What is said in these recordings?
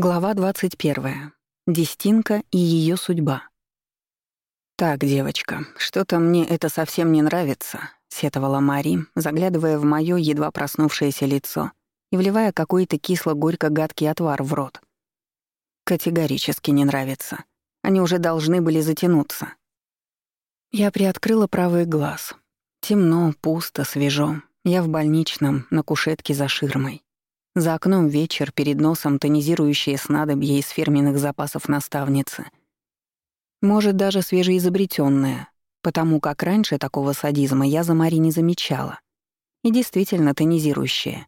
Глава 21. Дестинка и ее судьба. «Так, девочка, что-то мне это совсем не нравится», — сетовала Мари, заглядывая в моё едва проснувшееся лицо и вливая какой-то кисло-горько-гадкий отвар в рот. «Категорически не нравится. Они уже должны были затянуться». Я приоткрыла правый глаз. Темно, пусто, свежо. Я в больничном, на кушетке за ширмой. За окном вечер, перед носом тонизирующие снадобья из фирменных запасов наставницы. Может, даже свежеизобретённая, потому как раньше такого садизма я за Мари не замечала. И действительно тонизирующее.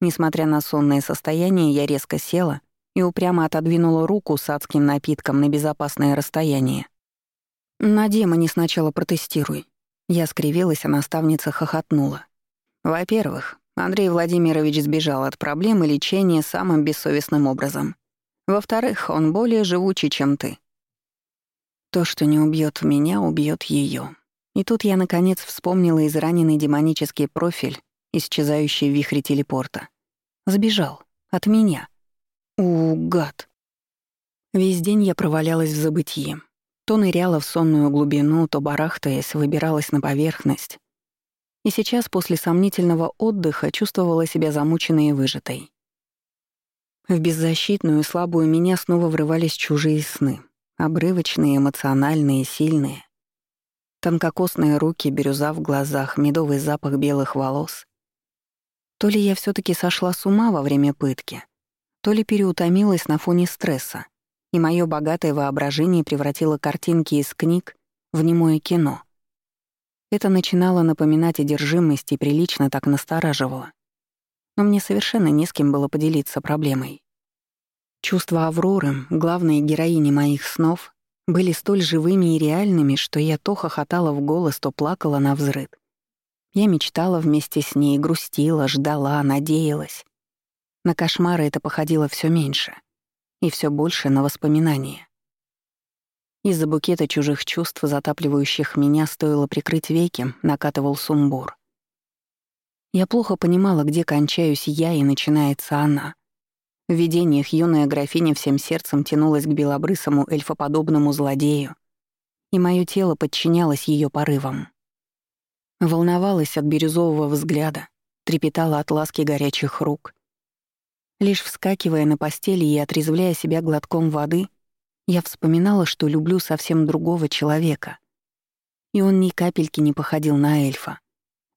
Несмотря на сонное состояние, я резко села и упрямо отодвинула руку с адским напитком на безопасное расстояние. «На демоне сначала протестируй». Я скривилась, а наставница хохотнула. «Во-первых, Андрей Владимирович сбежал от проблемы лечения самым бессовестным образом. Во-вторых, он более живучий, чем ты. То, что не убьет меня, убьет ее. И тут я, наконец, вспомнила израненный демонический профиль, исчезающий в вихре телепорта. Сбежал. От меня. У, гад. Весь день я провалялась в забытии. То ныряла в сонную глубину, то, барахтаясь, выбиралась на поверхность, и сейчас после сомнительного отдыха чувствовала себя замученной и выжатой. В беззащитную и слабую меня снова врывались чужие сны. Обрывочные, эмоциональные, сильные. Тонкокосные руки, бирюза в глазах, медовый запах белых волос. То ли я все таки сошла с ума во время пытки, то ли переутомилась на фоне стресса, и мое богатое воображение превратило картинки из книг в немое кино — это начинало напоминать одержимость и прилично так настораживало. Но мне совершенно не с кем было поделиться проблемой. Чувства Авроры, главной героини моих снов, были столь живыми и реальными, что я то хохотала в голос, то плакала на взрыв. Я мечтала вместе с ней, грустила, ждала, надеялась. На кошмары это походило все меньше и все больше на воспоминания. Из-за букета чужих чувств, затапливающих меня, стоило прикрыть веки, накатывал сумбур. Я плохо понимала, где кончаюсь я и начинается она. В видениях юная графиня всем сердцем тянулась к белобрысому эльфоподобному злодею, и мое тело подчинялось ее порывам. Волновалась от бирюзового взгляда, трепетала от ласки горячих рук. Лишь вскакивая на постели и отрезвляя себя глотком воды — я вспоминала, что люблю совсем другого человека. И он ни капельки не походил на эльфа.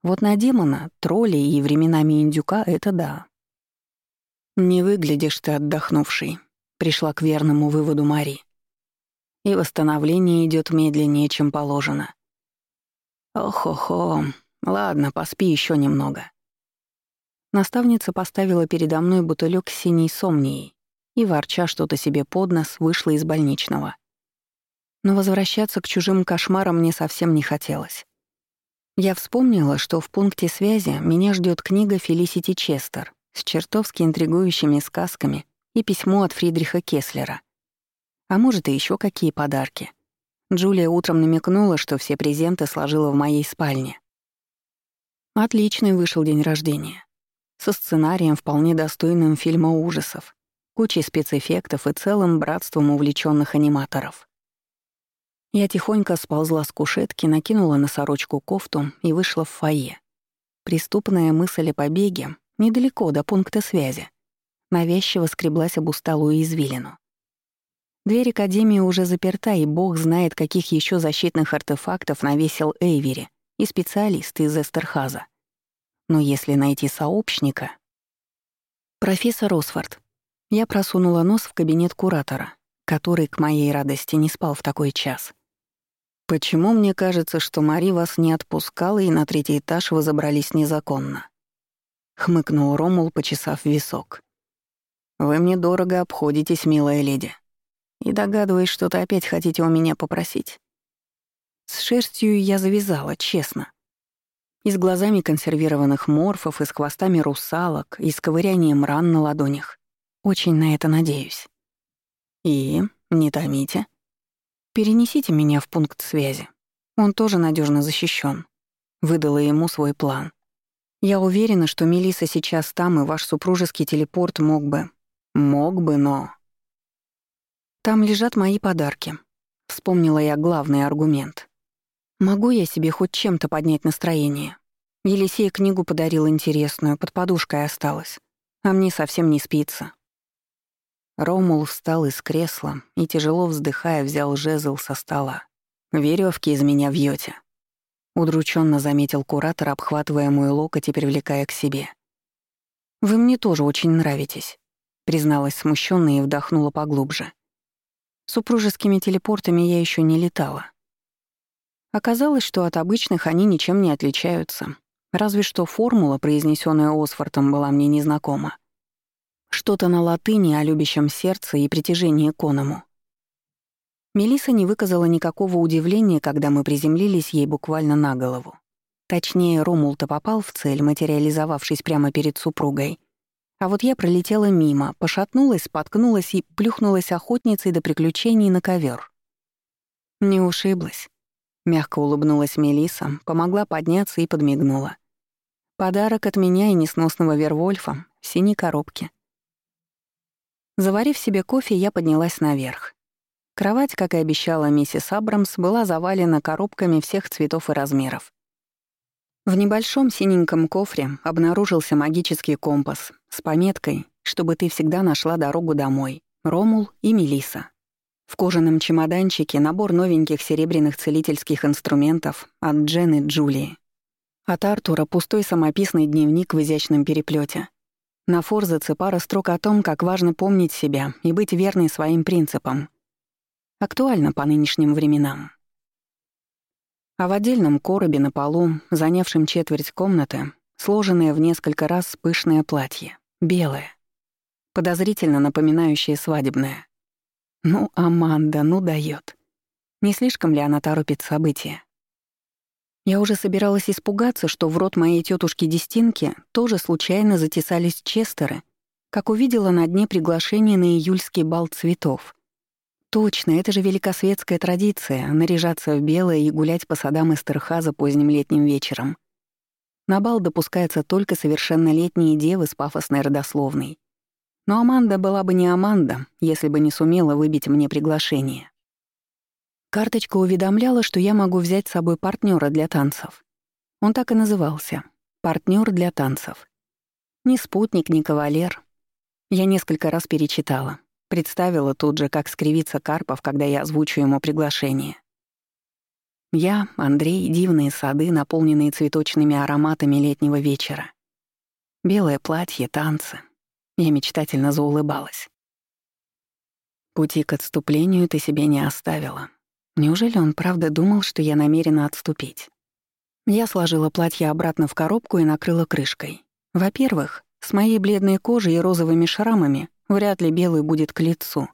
Вот на демона, тролля и временами индюка — это да. «Не выглядишь ты отдохнувший», — пришла к верному выводу Мари. «И восстановление идет медленнее, чем положено». «Ох-охо, ладно, поспи еще немного». Наставница поставила передо мной бутылек с синей сомнией, и, ворча что-то себе под нос, вышла из больничного. Но возвращаться к чужим кошмарам мне совсем не хотелось. Я вспомнила, что в пункте связи меня ждет книга Фелисити Честер с чертовски интригующими сказками и письмо от Фридриха Кеслера. А может, и еще какие подарки. Джулия утром намекнула, что все презенты сложила в моей спальне. Отличный вышел день рождения. Со сценарием, вполне достойным фильма ужасов кучей спецэффектов и целым братством увлеченных аниматоров. Я тихонько сползла с кушетки, накинула на сорочку кофту и вышла в фойе. Преступная мысль о побеге недалеко до пункта связи. Навязчиво скреблась об усталую извилину. Дверь Академии уже заперта, и бог знает, каких еще защитных артефактов навесил Эйвери и специалист из Эстерхаза. Но если найти сообщника... «Профессор Осфорд, я просунула нос в кабинет куратора, который, к моей радости, не спал в такой час. «Почему мне кажется, что Мари вас не отпускала и на третий этаж вы забрались незаконно?» — хмыкнул Ромул, почесав висок. «Вы мне дорого обходитесь, милая леди. И догадываюсь, что ты опять хотите у меня попросить. С шерстью я завязала, честно. И с глазами консервированных морфов, и с хвостами русалок, и с ковырянием ран на ладонях. Очень на это надеюсь. И, не томите. Перенесите меня в пункт связи. Он тоже надежно защищен. Выдала ему свой план. Я уверена, что Мелиса сейчас там, и ваш супружеский телепорт мог бы... Мог бы, но... Там лежат мои подарки. Вспомнила я главный аргумент. Могу я себе хоть чем-то поднять настроение? Елисей книгу подарил интересную, под подушкой осталась. А мне совсем не спится. Ромул встал из кресла и, тяжело вздыхая, взял жезл со стола. Веревки из меня вьете. Удрученно заметил куратор, обхватывая мой локоть и привлекая к себе. «Вы мне тоже очень нравитесь», — призналась смущенно и вдохнула поглубже. Супружескими телепортами я еще не летала. Оказалось, что от обычных они ничем не отличаются, разве что формула, произнесенная Осфортом, была мне незнакома. Что-то на латыни о любящем сердце и притяжении к оному. Мелиса не выказала никакого удивления, когда мы приземлились ей буквально на голову. Точнее, Ромул-то попал в цель, материализовавшись прямо перед супругой. А вот я пролетела мимо, пошатнулась, споткнулась и плюхнулась охотницей до приключений на ковер. Не ушиблась. Мягко улыбнулась Мелиса, помогла подняться и подмигнула. Подарок от меня и несносного Вервольфа в синей коробке. Заварив себе кофе, я поднялась наверх. Кровать, как и обещала миссис Абрамс, была завалена коробками всех цветов и размеров. В небольшом синеньком кофре обнаружился магический компас с пометкой «Чтобы ты всегда нашла дорогу домой. Ромул и Мелиса. В кожаном чемоданчике набор новеньких серебряных целительских инструментов от Джены Джулии. От Артура пустой самописный дневник в изящном переплете. На форзаце пара строк о том, как важно помнить себя и быть верной своим принципам. Актуально по нынешним временам. А в отдельном коробе на полу, занявшем четверть комнаты, сложенное в несколько раз пышное платье, белое, подозрительно напоминающее свадебное. Ну, Аманда, ну даёт. Не слишком ли она торопит события? Я уже собиралась испугаться, что в рот моей тетушки Дестинки тоже случайно затесались честеры, как увидела на дне приглашение на июльский бал цветов. Точно, это же великосветская традиция — наряжаться в белое и гулять по садам Эстерхаза поздним летним вечером. На бал допускаются только совершеннолетние девы с пафосной родословной. Но Аманда была бы не Аманда, если бы не сумела выбить мне приглашение. Карточка уведомляла, что я могу взять с собой партнера для танцев. Он так и назывался — партнер для танцев. Ни спутник, ни кавалер. Я несколько раз перечитала. Представила тут же, как скривится Карпов, когда я озвучу ему приглашение. Я, Андрей, дивные сады, наполненные цветочными ароматами летнего вечера. Белое платье, танцы. Я мечтательно заулыбалась. Пути к отступлению ты себе не оставила. Неужели он правда думал, что я намерена отступить? Я сложила платье обратно в коробку и накрыла крышкой. Во-первых, с моей бледной кожей и розовыми шрамами вряд ли белый будет к лицу.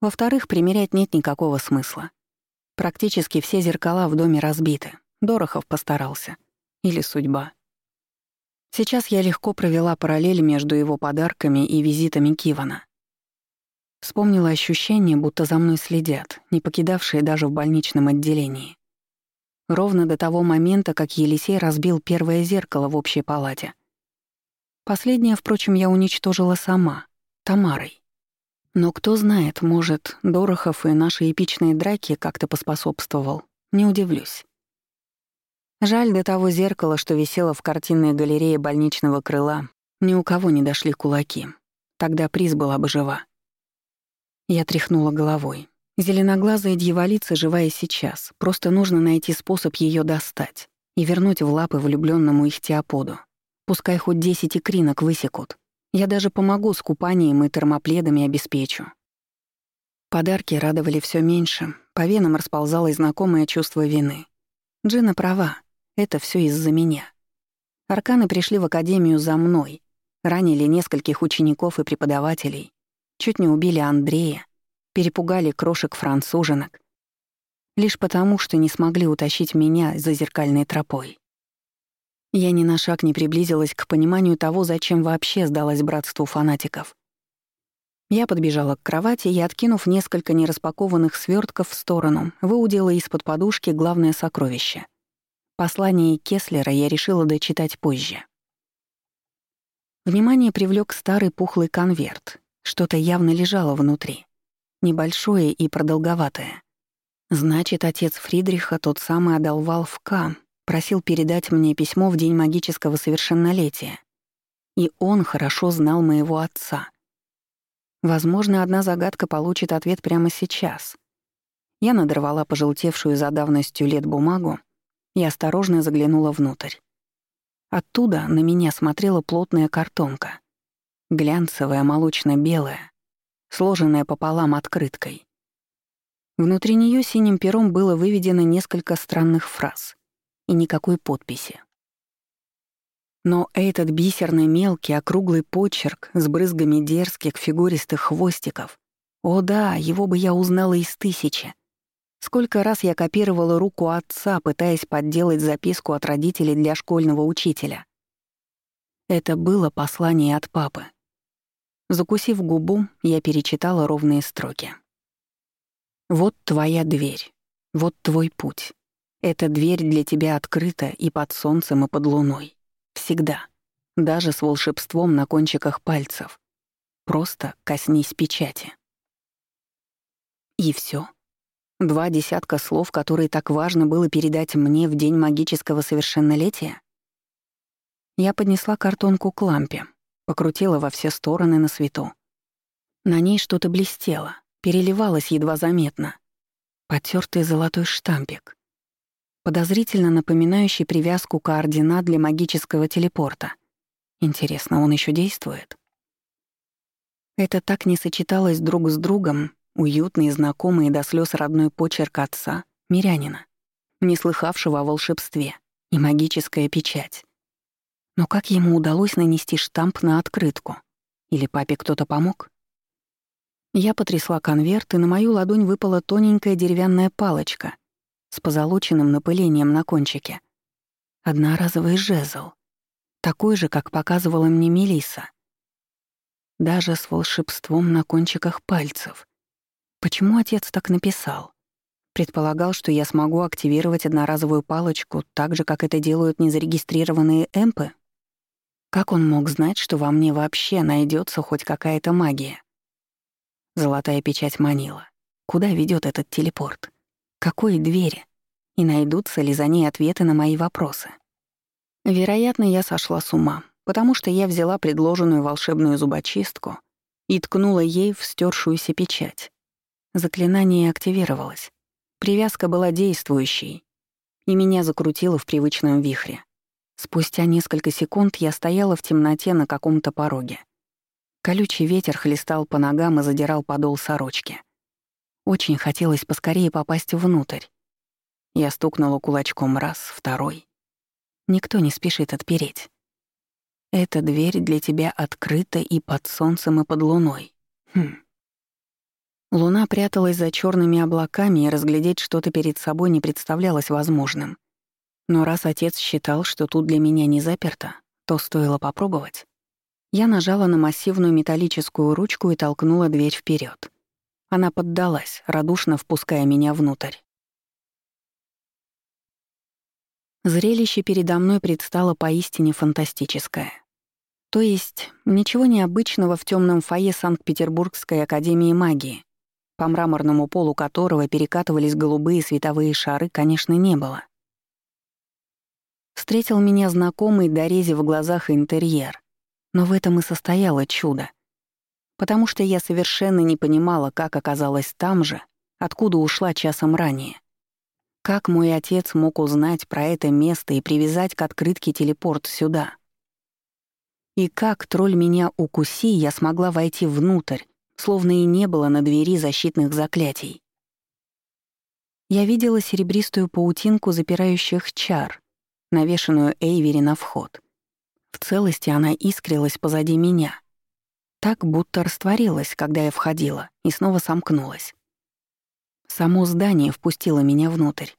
Во-вторых, примерять нет никакого смысла. Практически все зеркала в доме разбиты. Дорохов постарался. Или судьба. Сейчас я легко провела параллель между его подарками и визитами Кивана. Вспомнила ощущение, будто за мной следят, не покидавшие даже в больничном отделении. Ровно до того момента, как Елисей разбил первое зеркало в общей палате. Последнее, впрочем, я уничтожила сама, Тамарой. Но кто знает, может, Дорохов и наши эпичные драки как-то поспособствовал. Не удивлюсь. Жаль, до того зеркала, что висело в картинной галерее больничного крыла, ни у кого не дошли кулаки. Тогда приз была бы жива. Я тряхнула головой. Зеленоглазая дьяволица живая сейчас. Просто нужно найти способ ее достать и вернуть в лапы влюбленному ихтиоподу. Пускай хоть десять икринок высекут. Я даже помогу с купанием и термопледами обеспечу. Подарки радовали все меньше. По венам расползалось знакомое чувство вины. Джина права. Это все из-за меня. Арканы пришли в академию за мной. Ранили нескольких учеников и преподавателей. Чуть не убили Андрея, перепугали крошек-француженок. Лишь потому, что не смогли утащить меня за зеркальной тропой. Я ни на шаг не приблизилась к пониманию того, зачем вообще сдалась братству фанатиков. Я подбежала к кровати и, откинув несколько нераспакованных свертков в сторону, выудила из-под подушки главное сокровище. Послание Кеслера я решила дочитать позже. Внимание привлек старый пухлый конверт, что-то явно лежало внутри. небольшое и продолговатое. Значит, отец Фридриха, тот самый одолвал в К, просил передать мне письмо в день магического совершеннолетия. И он хорошо знал моего отца. Возможно, одна загадка получит ответ прямо сейчас. Я надорвала пожелтевшую за давностью лет бумагу и осторожно заглянула внутрь. Оттуда на меня смотрела плотная картонка. Глянцевая, молочно-белая, сложенная пополам открыткой. Внутри нее синим пером было выведено несколько странных фраз и никакой подписи. Но этот бисерный мелкий округлый почерк с брызгами дерзких фигуристых хвостиков, о да, его бы я узнала из тысячи. Сколько раз я копировала руку отца, пытаясь подделать записку от родителей для школьного учителя. Это было послание от папы. Закусив губу, я перечитала ровные строки. Вот твоя дверь. Вот твой путь. Эта дверь для тебя открыта и под солнцем, и под луной. Всегда. Даже с волшебством на кончиках пальцев. Просто коснись печати. И все. Два десятка слов, которые так важно было передать мне в день магического совершеннолетия. Я поднесла картонку к лампе, покрутила во все стороны на свету. На ней что-то блестело переливалась едва заметно. Потертый золотой штампик, подозрительно напоминающий привязку координат для магического телепорта. Интересно, он еще действует? Это так не сочеталось друг с другом, уютный, знакомый до слез родной почерк отца, мирянина, не слыхавшего о волшебстве, и магическая печать. Но как ему удалось нанести штамп на открытку? Или папе кто-то помог? Я потрясла конверт, и на мою ладонь выпала тоненькая деревянная палочка с позолоченным напылением на кончике. Одноразовый жезл. Такой же, как показывала мне Мелиса. Даже с волшебством на кончиках пальцев. Почему отец так написал? Предполагал, что я смогу активировать одноразовую палочку так же, как это делают незарегистрированные эмпы? Как он мог знать, что во мне вообще найдется хоть какая-то магия? Золотая печать манила. Куда ведет этот телепорт? Какой двери? И найдутся ли за ней ответы на мои вопросы? Вероятно, я сошла с ума, потому что я взяла предложенную волшебную зубочистку и ткнула ей в стершуюся печать. Заклинание активировалось. Привязка была действующей, и меня закрутило в привычном вихре. Спустя несколько секунд я стояла в темноте на каком-то пороге. Колючий ветер хлестал по ногам и задирал подол сорочки. Очень хотелось поскорее попасть внутрь. Я стукнула кулачком раз, второй. Никто не спешит отпереть. Эта дверь для тебя открыта и под солнцем, и под луной. Хм. Луна пряталась за черными облаками, и разглядеть что-то перед собой не представлялось возможным. Но раз отец считал, что тут для меня не заперто, то стоило попробовать. Я нажала на массивную металлическую ручку и толкнула дверь вперед. Она поддалась, радушно впуская меня внутрь. Зрелище передо мной предстало поистине фантастическое. То есть ничего необычного в темном фойе Санкт-Петербургской академии магии, по мраморному полу которого перекатывались голубые световые шары, конечно, не было. Встретил меня знакомый дорези в глазах интерьер, но в этом и состояло чудо. Потому что я совершенно не понимала, как оказалась там же, откуда ушла часом ранее. Как мой отец мог узнать про это место и привязать к открытке телепорт сюда? И как, тролль меня укуси, я смогла войти внутрь, словно и не было на двери защитных заклятий. Я видела серебристую паутинку запирающих чар, навешанную Эйвери на вход — в целости она искрилась позади меня. Так, будто растворилась, когда я входила, и снова сомкнулась. Само здание впустило меня внутрь.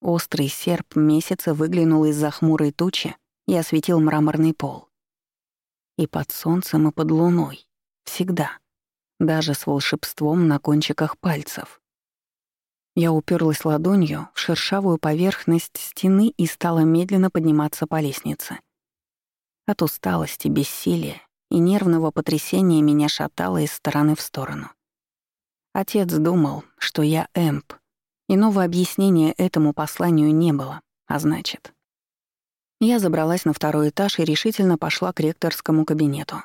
Острый серп месяца выглянул из-за хмурой тучи и осветил мраморный пол. И под солнцем, и под луной. Всегда. Даже с волшебством на кончиках пальцев. Я уперлась ладонью в шершавую поверхность стены и стала медленно подниматься по лестнице. От усталости, бессилия и нервного потрясения меня шатало из стороны в сторону. Отец думал, что я эмп. Иного объяснения этому посланию не было, а значит... Я забралась на второй этаж и решительно пошла к ректорскому кабинету.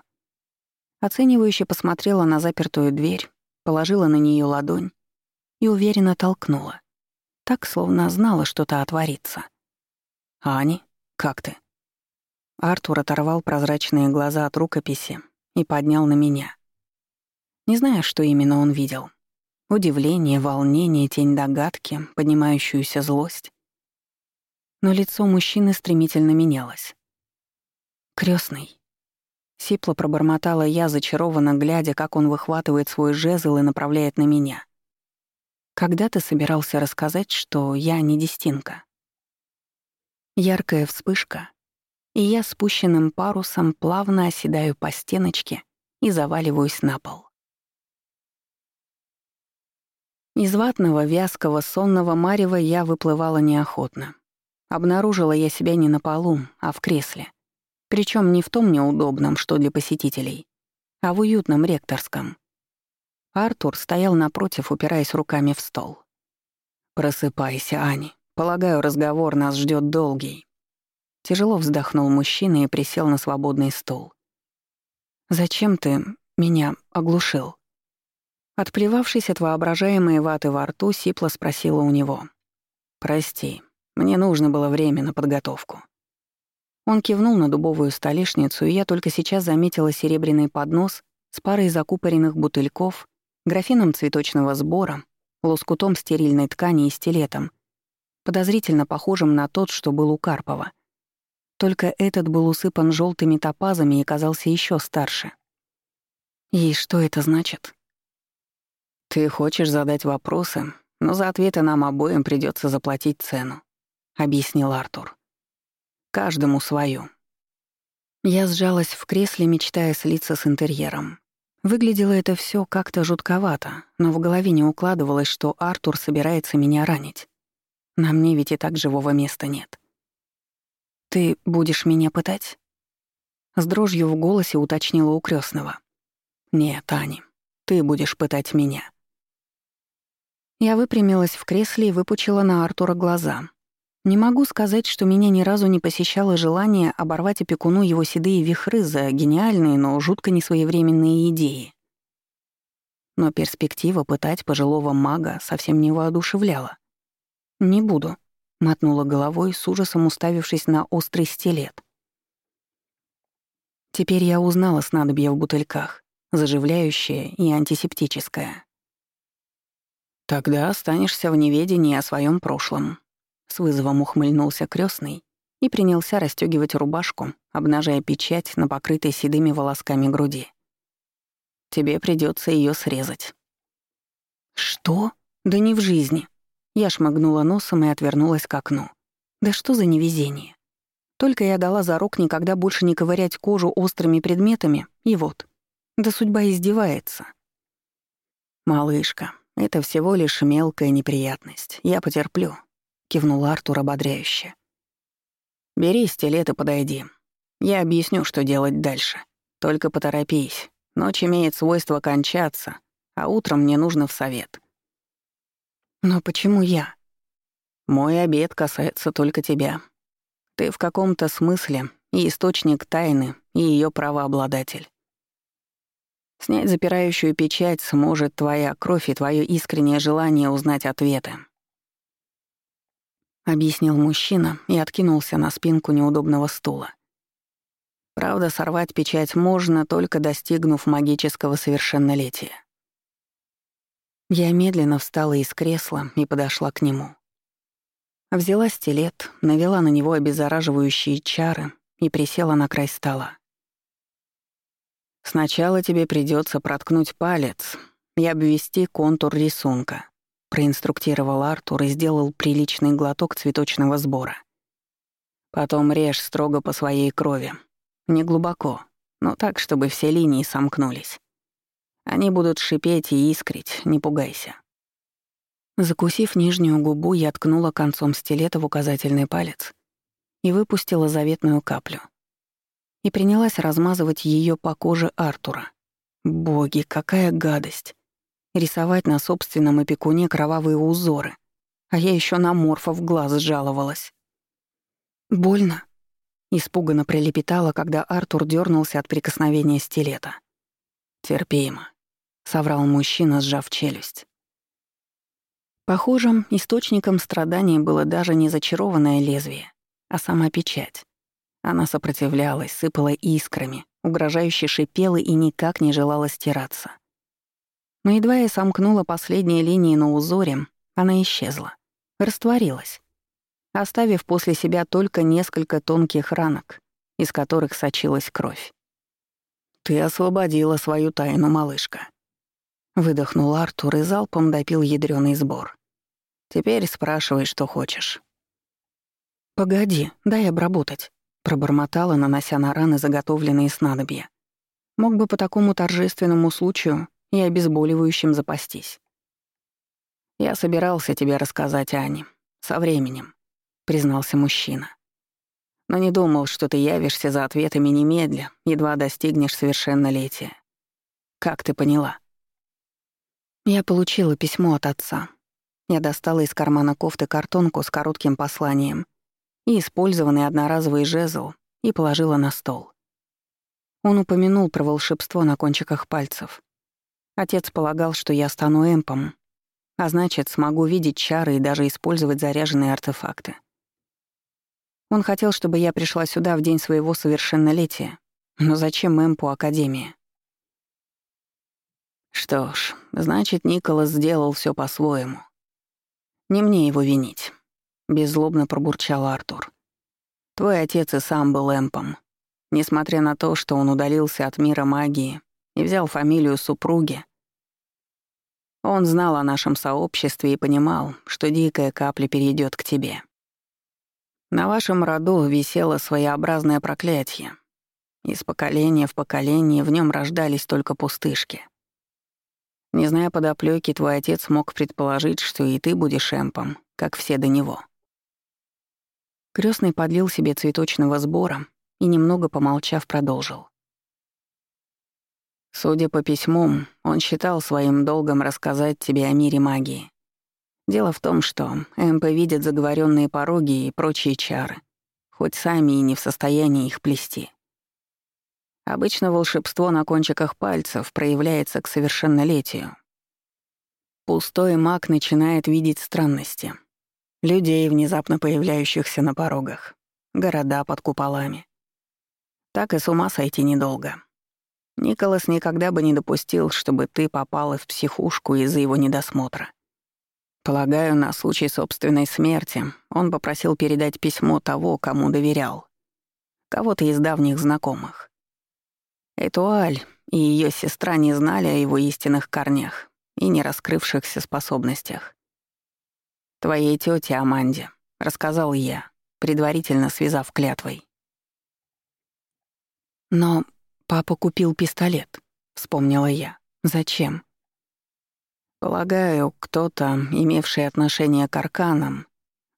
Оценивающе посмотрела на запертую дверь, положила на нее ладонь и уверенно толкнула. Так, словно знала, что-то отворится. «Ани, как ты?» Артур оторвал прозрачные глаза от рукописи и поднял на меня. Не знаю, что именно он видел. Удивление, волнение, тень догадки, поднимающуюся злость. Но лицо мужчины стремительно менялось. Крестный. Сипло пробормотала я, зачарованно глядя, как он выхватывает свой жезл и направляет на меня. Когда ты собирался рассказать, что я не дестинка? Яркая вспышка, и я спущенным парусом плавно оседаю по стеночке и заваливаюсь на пол. Из ватного, вязкого, сонного марева я выплывала неохотно. Обнаружила я себя не на полу, а в кресле. Причем не в том неудобном, что для посетителей, а в уютном ректорском. Артур стоял напротив, упираясь руками в стол. «Просыпайся, Ани. Полагаю, разговор нас ждет долгий». Тяжело вздохнул мужчина и присел на свободный стул. «Зачем ты меня оглушил?» Отплевавшись от воображаемой ваты во рту, Сипла спросила у него. «Прости, мне нужно было время на подготовку». Он кивнул на дубовую столешницу, и я только сейчас заметила серебряный поднос с парой закупоренных бутыльков, графином цветочного сбора, лоскутом стерильной ткани и стилетом, подозрительно похожим на тот, что был у Карпова. Только этот был усыпан желтыми топазами и казался еще старше. «И что это значит?» «Ты хочешь задать вопросы, но за ответы нам обоим придется заплатить цену», — объяснил Артур. «Каждому свою». Я сжалась в кресле, мечтая слиться с интерьером. Выглядело это все как-то жутковато, но в голове не укладывалось, что Артур собирается меня ранить. На мне ведь и так живого места нет. «Ты будешь меня пытать?» С дрожью в голосе уточнила у крестного. «Нет, Ани, ты будешь пытать меня». Я выпрямилась в кресле и выпучила на Артура глаза. Не могу сказать, что меня ни разу не посещало желание оборвать опекуну его седые вихры за гениальные, но жутко несвоевременные идеи. Но перспектива пытать пожилого мага совсем не воодушевляла. «Не буду», — мотнула головой, с ужасом уставившись на острый стилет. Теперь я узнала снадобье в бутыльках, заживляющее и антисептическое. Тогда останешься в неведении о своем прошлом. С вызовом ухмыльнулся крестный и принялся расстегивать рубашку, обнажая печать на покрытой седыми волосками груди. Тебе придется ее срезать. Что? Да не в жизни. Я шмыгнула носом и отвернулась к окну. Да что за невезение? Только я дала зарок никогда больше не ковырять кожу острыми предметами, и вот. Да судьба издевается. Малышка, это всего лишь мелкая неприятность. Я потерплю», — кивнул Артур ободряюще. «Бери стилет и подойди. Я объясню, что делать дальше. Только поторопись. Ночь имеет свойство кончаться, а утром мне нужно в совет». «Но почему я?» «Мой обед касается только тебя. Ты в каком-то смысле и источник тайны, и ее правообладатель. Снять запирающую печать сможет твоя кровь и твое искреннее желание узнать ответы. Объяснил мужчина и откинулся на спинку неудобного стула. Правда, сорвать печать можно, только достигнув магического совершеннолетия. Я медленно встала из кресла и подошла к нему. Взяла стилет, навела на него обеззараживающие чары и присела на край стола. Сначала тебе придется проткнуть палец и обвести контур рисунка, проинструктировал Артур и сделал приличный глоток цветочного сбора. Потом режь строго по своей крови. Не глубоко, но так, чтобы все линии сомкнулись. Они будут шипеть и искрить, не пугайся. Закусив нижнюю губу, я ткнула концом стилета в указательный палец и выпустила заветную каплю — и принялась размазывать ее по коже Артура. Боги, какая гадость! Рисовать на собственном опекуне кровавые узоры, а я еще на морфа в глаз жаловалась. «Больно?» — испуганно прилепетала, когда Артур дернулся от прикосновения стилета. «Терпимо», — соврал мужчина, сжав челюсть. Похоже, источником страданий было даже не зачарованное лезвие, а сама печать. Она сопротивлялась, сыпала искрами, угрожающе шипела и никак не желала стираться. Но едва я сомкнула последние линии на узоре, она исчезла, растворилась, оставив после себя только несколько тонких ранок, из которых сочилась кровь. «Ты освободила свою тайну, малышка», Выдохнул Артур и залпом допил ядреный сбор. «Теперь спрашивай, что хочешь». «Погоди, дай обработать», — пробормотала, нанося на раны заготовленные снадобья. «Мог бы по такому торжественному случаю и обезболивающим запастись». «Я собирался тебе рассказать, Ане. Со временем», — признался мужчина. «Но не думал, что ты явишься за ответами немедля, едва достигнешь совершеннолетия. Как ты поняла?» Я получила письмо от отца. Я достала из кармана кофты картонку с коротким посланием и использованный одноразовый жезл и положила на стол. Он упомянул про волшебство на кончиках пальцев. Отец полагал, что я стану эмпом, а значит, смогу видеть чары и даже использовать заряженные артефакты. Он хотел, чтобы я пришла сюда в день своего совершеннолетия. Но зачем эмпу Академия? Что ж, значит, Николас сделал все по-своему. Не мне его винить, беззлобно пробурчал Артур. Твой отец и сам был эмпом. Несмотря на то, что он удалился от мира магии и взял фамилию супруги, он знал о нашем сообществе и понимал, что дикая капля перейдет к тебе. На вашем роду висело своеобразное проклятие. Из поколения в поколение в нем рождались только пустышки. Не зная подоплёки, твой отец мог предположить, что и ты будешь эмпом, как все до него. Крестный подлил себе цветочного сбора и, немного помолчав, продолжил. Судя по письмам, он считал своим долгом рассказать тебе о мире магии. Дело в том, что МП видят заговоренные пороги и прочие чары, хоть сами и не в состоянии их плести. Обычно волшебство на кончиках пальцев проявляется к совершеннолетию. Пустой маг начинает видеть странности. Людей, внезапно появляющихся на порогах. Города под куполами. Так и с ума сойти недолго. Николас никогда бы не допустил, чтобы ты попала в психушку из-за его недосмотра. Полагаю, на случай собственной смерти он попросил передать письмо того, кому доверял. Кого-то из давних знакомых. Этуаль и ее сестра не знали о его истинных корнях и не раскрывшихся способностях. «Твоей тете Аманде», — рассказал я, предварительно связав клятвой. «Но папа купил пистолет», — вспомнила я. «Зачем?» Полагаю, кто-то, имевший отношение к арканам,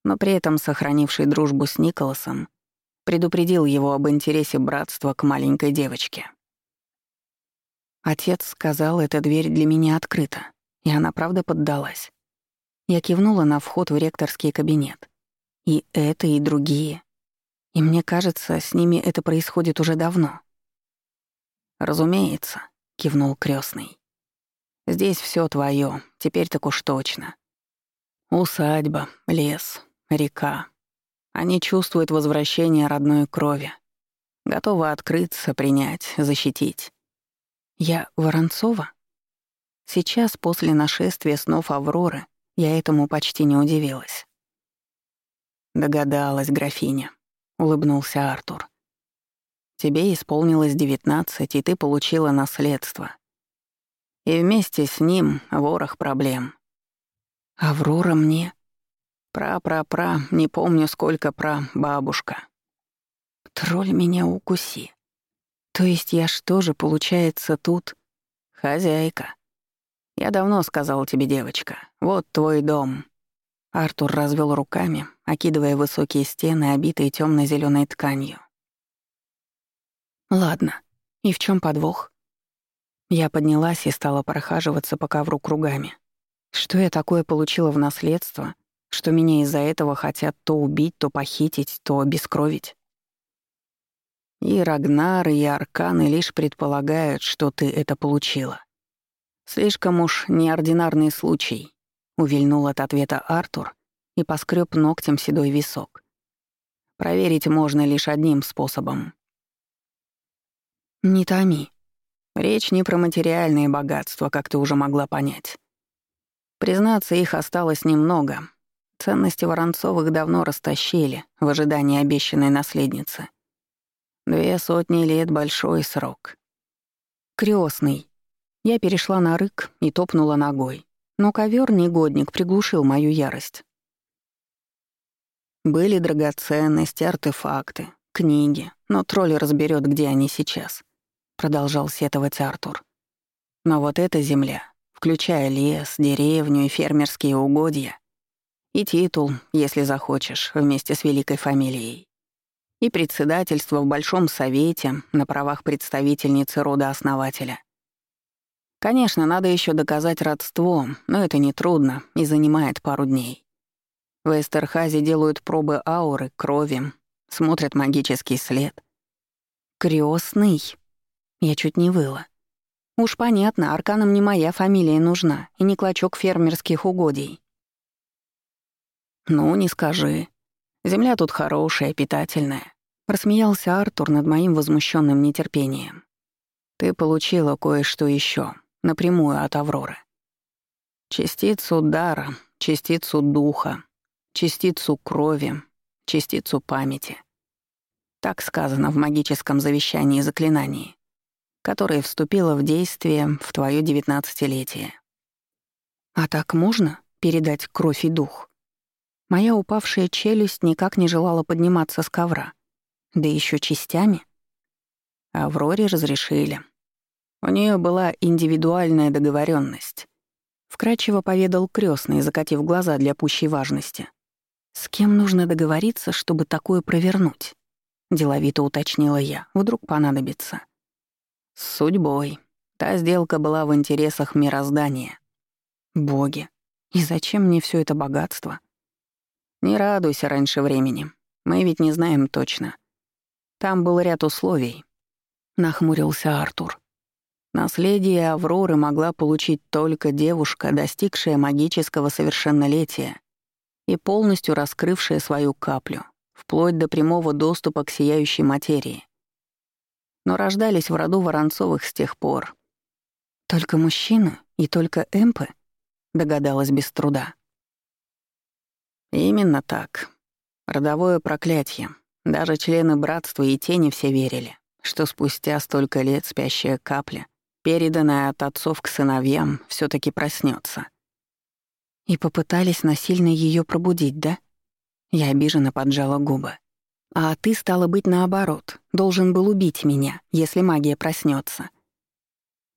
но при этом сохранивший дружбу с Николасом, предупредил его об интересе братства к маленькой девочке. Отец сказал, эта дверь для меня открыта, и она правда поддалась. Я кивнула на вход в ректорский кабинет. И это, и другие. И мне кажется, с ними это происходит уже давно. «Разумеется», — кивнул крестный. «Здесь все твое, теперь так уж точно. Усадьба, лес, река. Они чувствуют возвращение родной крови. Готовы открыться, принять, защитить. Я Воронцова? Сейчас, после нашествия снов Авроры, я этому почти не удивилась. «Догадалась, графиня», — улыбнулся Артур. «Тебе исполнилось девятнадцать, и ты получила наследство. И вместе с ним ворох проблем. Аврора мне? Пра-пра-пра, не помню сколько пра, бабушка. Тролль меня укуси. То есть я что же, получается, тут хозяйка? Я давно сказал тебе, девочка, вот твой дом. Артур развел руками, окидывая высокие стены, обитые темно зеленой тканью. Ладно, и в чем подвох? Я поднялась и стала прохаживаться по ковру кругами. Что я такое получила в наследство, что меня из-за этого хотят то убить, то похитить, то обескровить? И Рагнар, и Арканы лишь предполагают, что ты это получила. Слишком уж неординарный случай, увильнул от ответа Артур и поскреб ногтем седой висок. Проверить можно лишь одним способом. Не томи. Речь не про материальные богатства, как ты уже могла понять. Признаться, их осталось немного. Ценности Воронцовых давно растащили в ожидании обещанной наследницы. Две сотни лет — большой срок. Крестный. Я перешла на рык и топнула ногой. Но ковер негодник приглушил мою ярость. Были драгоценности, артефакты, книги, но тролль разберет, где они сейчас. Продолжал сетовать Артур. Но вот эта земля, включая лес, деревню и фермерские угодья, и титул, если захочешь, вместе с великой фамилией и председательство в Большом Совете на правах представительницы рода основателя. Конечно, надо еще доказать родство, но это нетрудно и занимает пару дней. В Эстерхазе делают пробы ауры, крови, смотрят магический след. Крестный. Я чуть не выла. Уж понятно, арканам не моя фамилия нужна и не клочок фермерских угодий. «Ну, не скажи. Земля тут хорошая, питательная. Рассмеялся Артур над моим возмущенным нетерпением. «Ты получила кое-что еще напрямую от Авроры. Частицу дара, частицу духа, частицу крови, частицу памяти. Так сказано в магическом завещании и заклинании, которое вступило в действие в твое девятнадцатилетие. А так можно передать кровь и дух? Моя упавшая челюсть никак не желала подниматься с ковра — да еще частями. Авроре разрешили. У нее была индивидуальная договоренность. Вкрадчиво поведал крестный, закатив глаза для пущей важности. «С кем нужно договориться, чтобы такое провернуть?» Деловито уточнила я. «Вдруг понадобится». «С судьбой. Та сделка была в интересах мироздания». «Боги. И зачем мне все это богатство?» «Не радуйся раньше времени. Мы ведь не знаем точно. Там был ряд условий. Нахмурился Артур. Наследие Авроры могла получить только девушка, достигшая магического совершеннолетия и полностью раскрывшая свою каплю, вплоть до прямого доступа к сияющей материи. Но рождались в роду Воронцовых с тех пор. «Только мужчины и только эмпы?» — догадалась без труда. «Именно так. Родовое проклятие, даже члены братства и тени все верили, что спустя столько лет спящая капля, переданная от отцов к сыновьям, все таки проснется. И попытались насильно ее пробудить, да? Я обиженно поджала губы. А ты, стало быть, наоборот, должен был убить меня, если магия проснется,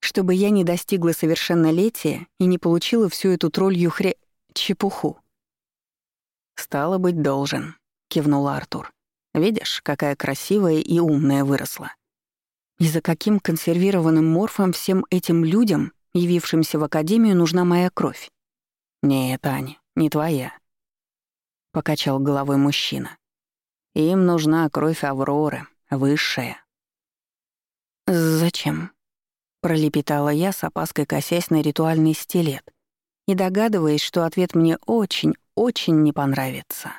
Чтобы я не достигла совершеннолетия и не получила всю эту троллью хре... чепуху. «Стало быть, должен», — кивнул Артур. Видишь, какая красивая и умная выросла. И за каким консервированным морфом всем этим людям, явившимся в Академию, нужна моя кровь? Нет, Аня, не твоя. Покачал головой мужчина. Им нужна кровь Авроры, высшая. «Зачем?» — пролепетала я, с опаской косясь на ритуальный стилет и догадываясь, что ответ мне очень, очень не понравится.